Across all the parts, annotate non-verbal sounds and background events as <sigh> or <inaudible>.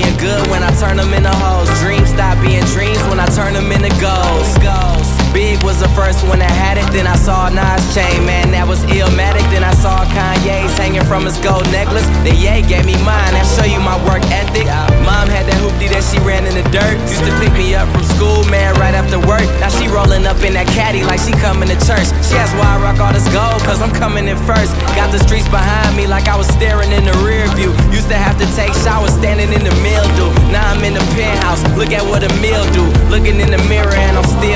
being good when I turn them into hoes. Dreams stop being dreams when I turn them into goals. Big was the first one that had it, then I saw Nas chain, man, that was illmatic. Then I saw Kanye's hanging from his gold necklace. Then Ye gave me mine, that show you my work ethic. Mom had that hoopty that she ran in the dirt. Used to pick me up from school, man. Up in that caddy like she coming to church. She asked why I rock all this gold, cause I'm coming in first. Got the streets behind me like I was staring in the rear view. Used to have to take showers standing in the mildew. Now I'm in the penthouse, look at what a meal do. Looking in the mirror and I'm still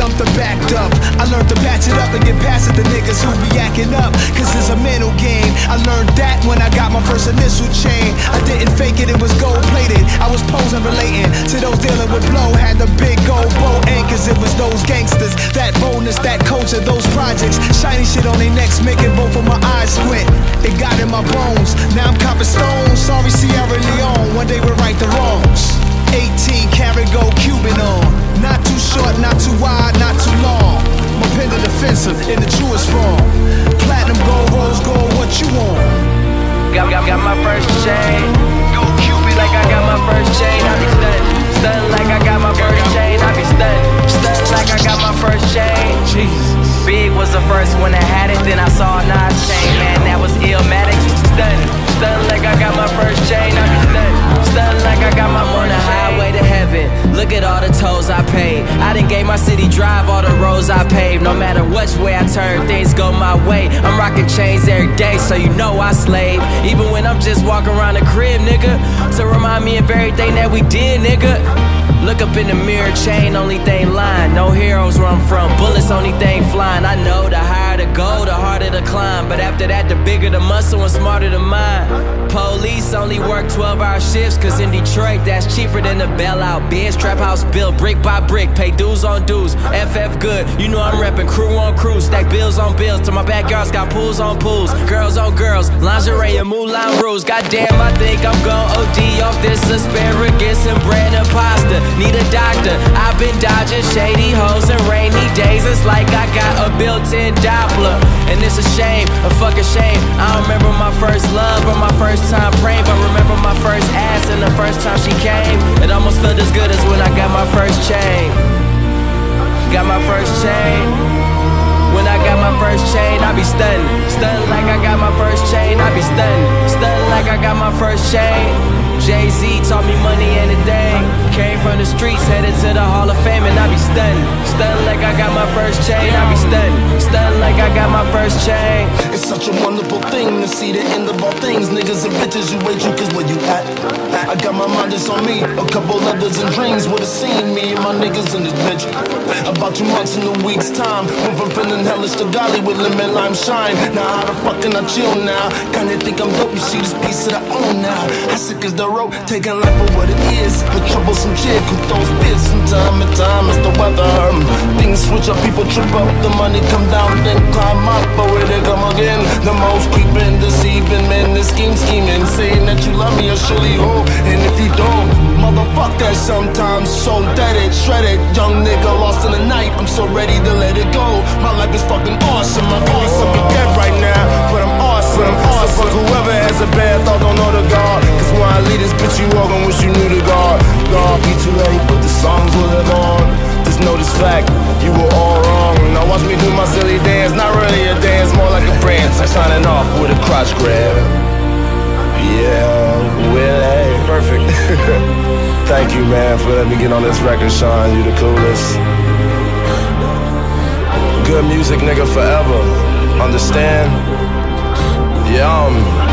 jumped, or backed up. I learned to patch it up and get past it to niggas who be acting up. Cause it's a mental game. I learned that when I got my first initial chain. I didn't fake it, it was gold plated. I was posing, relating to those dealing with blow. Had the big gold bow anchors, it was those gangsters. That boldness, that culture, those projects. Shiny shit on their necks, making both of my eyes squint. It got in my bones. Now I'm copping stones. Sorry, Sierra Gave my city drive all the roads I paved. No matter which way I turn, things go my way. I'm rocking chains every day, so you know I slave. Even when I'm just walking around the crib, nigga. To remind me of everything that we did, nigga. Look up in the mirror, chain, only thing lying. No heroes where I'm from, bullets, only thing climb. But after that, the bigger the muscle and smarter the mind. Police only work 12 hour shifts, cause in Detroit, that's cheaper than the bailout. Biz trap house built brick by brick, pay dues on dues. FF good, you know I'm reppin' crew on crew, stack bills on bills. To my backyards, got pools on pools, girls on girls, lingerie and Moulin Rouge. Goddamn, I think I'm gon' OD off this asparagus and bread and pasta. Need a doctor, I've been dodging shady hoes and rainy days. It's like I got a built in Doppler. I don't remember my first love or my first time praying, but remember my first ass and the first time she came. It almost felt as good as when I got my first chain. Got my first chain. When I got my first chain, I be stunning. Stunning like I got my first chain, I be stunning. Stunning like I got my first chain. Jay Z taught me money and a day. Came from the streets, headed to the Hall of Fame, and I be stunning. Stunning like I got my first chain, I be stunning. Stunning like I got my first chain. It's such a wonderful thing to see the end of all things. Niggas and bitches, you wait you cause where you at? I got my mind just on me. A couple letters and dreams would've seen me and my niggas in this bitch. About two months in a week's time. Went from feeling hellish to golly with lemon lime shine. Now how the fuck can I chill now? Kinda think I'm dope, you see this piece that I own now. How sick is the road, taking life for what it is. A troublesome chick who throws fits from time to time. It's the weather. Things switch up, people trip up. The money come down, then climb up. But where they come again? The most creeping, deceiving men, the scheme scheming. Saying that you love me, I surely hope. And if you don't, motherfuck that sometimes. So dead it, shredded. Young nigga lost in the night. I'm so ready to let it go. My life is fucking awesome. I'm awesome. Be dead right now, but I'm awesome. I'm awesome. So whoever has a bad thought, I'm signing off with a crotch grab. Yeah, Willie. Perfect. <laughs> Thank you, man, for letting me get on this record, Sean. You the coolest. Good music, nigga, forever. Understand? Yeah, um.